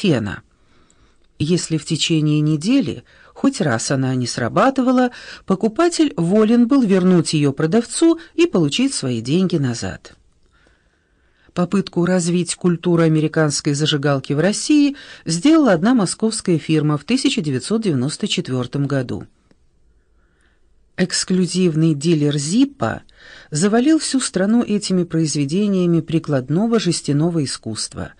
фена. Если в течение недели хоть раз она не срабатывала, покупатель волен был вернуть ее продавцу и получить свои деньги назад. Попытку развить культуру американской зажигалки в России сделала одна московская фирма в 1994 году. Эксклюзивный дилер Зиппа завалил всю страну этими произведениями прикладного жестяного искусства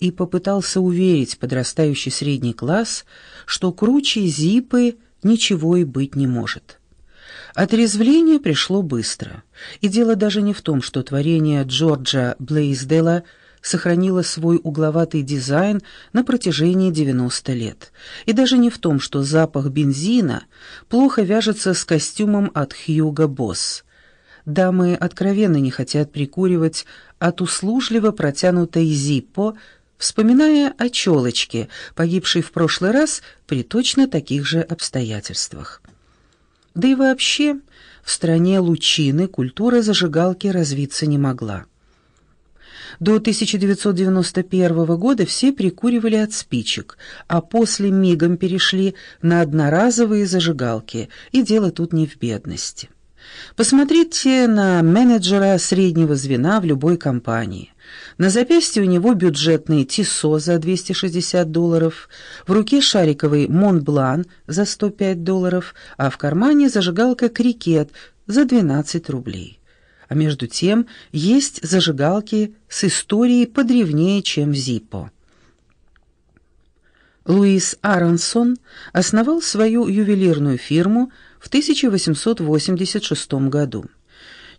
и попытался уверить подрастающий средний класс, что круче Зиппы ничего и быть не может. Отрезвление пришло быстро, и дело даже не в том, что творение Джорджа Блейсдела сохранило свой угловатый дизайн на протяжении 90 лет, и даже не в том, что запах бензина плохо вяжется с костюмом от Хьюго Босс. Дамы откровенно не хотят прикуривать от услужливо протянутой Зиппо, вспоминая о челочке, погибшей в прошлый раз при точно таких же обстоятельствах. Да и вообще, в стране лучины культура зажигалки развиться не могла. До 1991 года все прикуривали от спичек, а после мигом перешли на одноразовые зажигалки, и дело тут не в бедности. Посмотрите на менеджера среднего звена в любой компании. На запястье у него бюджетный Тисо за 260 долларов, в руке шариковый Монблан за 105 долларов, а в кармане зажигалка Крикет за 12 рублей. А между тем есть зажигалки с историей подревнее, чем Зиппо. Луис Аронсон основал свою ювелирную фирму в 1886 году.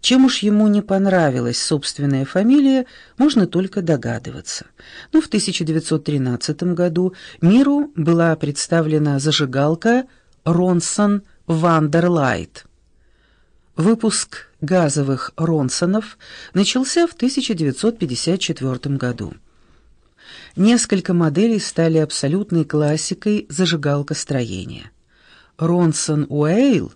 Чем уж ему не понравилась собственная фамилия, можно только догадываться. Но в 1913 году миру была представлена зажигалка «Ronson Wonderlite». Выпуск газовых «Ronson ов» начался в 1954 году. Несколько моделей стали абсолютной классикой зажигалкостроения. «Ронсон Уэйл»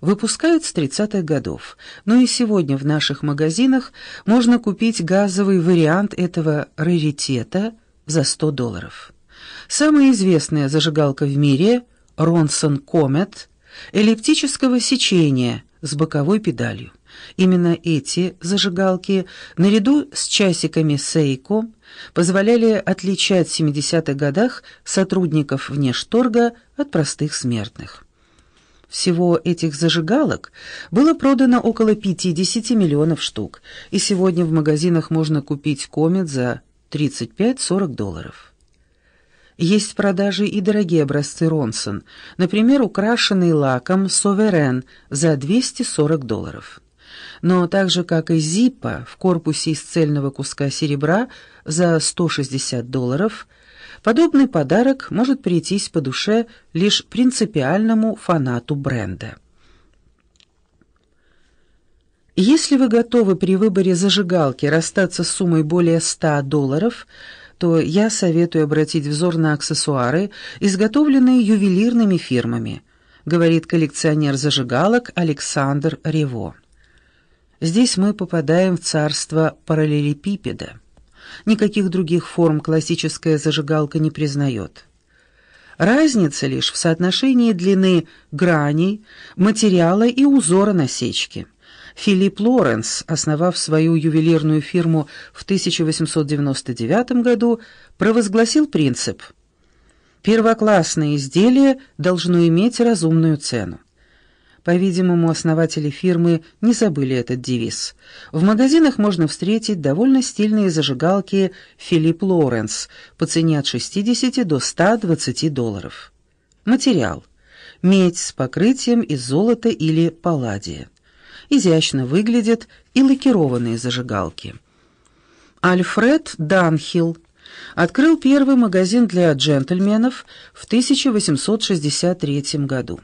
выпускают с 30-х годов, но и сегодня в наших магазинах можно купить газовый вариант этого раритета за 100 долларов. Самая известная зажигалка в мире — Ронсон Комет эллиптического сечения с боковой педалью. Именно эти зажигалки, наряду с часиками Сейко, позволяли отличать в 70-х годах сотрудников внешторга от простых смертных. Всего этих зажигалок было продано около 50 миллионов штук, и сегодня в магазинах можно купить комет за 35-40 долларов. Есть в продаже и дорогие образцы Ронсон, например, украшенный лаком Соверен за 240 долларов. Но так же, как и Зиппа в корпусе из цельного куска серебра за 160 долларов – Подобный подарок может прийтись по душе лишь принципиальному фанату бренда. Если вы готовы при выборе зажигалки расстаться с суммой более 100 долларов, то я советую обратить взор на аксессуары, изготовленные ювелирными фирмами, говорит коллекционер зажигалок Александр Рево. Здесь мы попадаем в царство параллелепипеда. Никаких других форм классическая зажигалка не признает. Разница лишь в соотношении длины граней, материала и узора насечки. Филипп Лоренс, основав свою ювелирную фирму в 1899 году, провозгласил принцип «Первоклассное изделие должно иметь разумную цену». По-видимому, основатели фирмы не забыли этот девиз. В магазинах можно встретить довольно стильные зажигалки «Филипп Лоренс» по цене от 60 до 120 долларов. Материал. Медь с покрытием из золота или палладия. Изящно выглядят и лакированные зажигалки. Альфред Данхилл открыл первый магазин для джентльменов в 1863 году.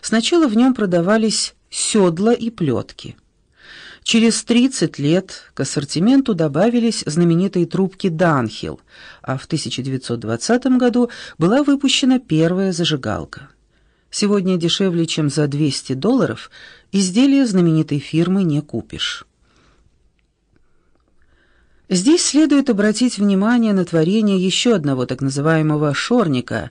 Сначала в нем продавались седла и плетки. Через 30 лет к ассортименту добавились знаменитые трубки «Данхилл», а в 1920 году была выпущена первая зажигалка. Сегодня дешевле, чем за 200 долларов, изделия знаменитой фирмы не купишь. Здесь следует обратить внимание на творение еще одного так называемого «шорника»,